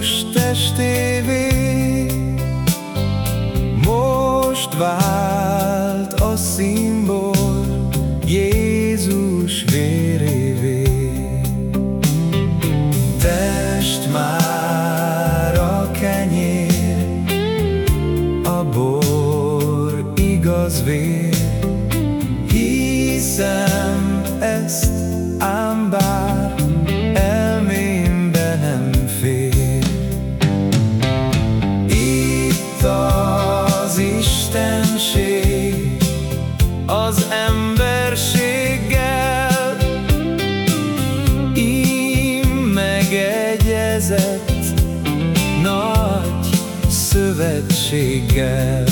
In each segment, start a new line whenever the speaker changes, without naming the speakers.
Jézus testévé most vált a szimból Jézus vérévé. Test már a kenyér, a bor igaz vér, hiszem ezt az emberséggel, így megegyezett nagy szövetséggel.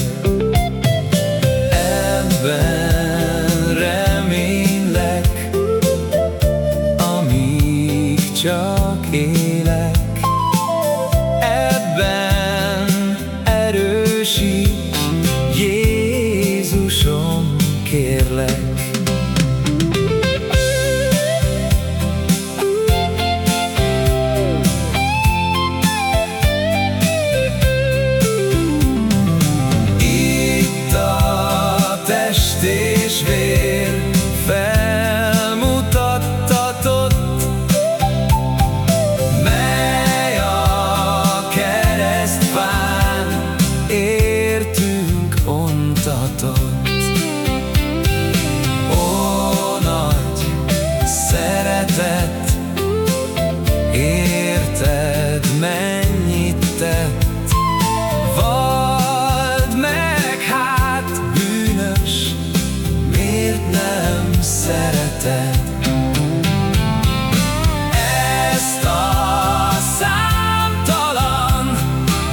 Ezt a számtalan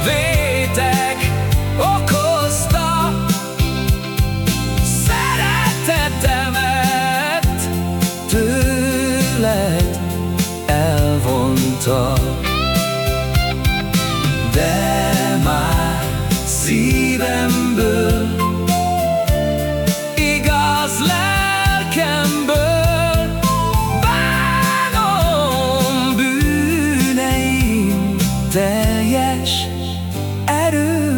vétek okozta Szeretetemet tőled elvonta. De már szívem és erő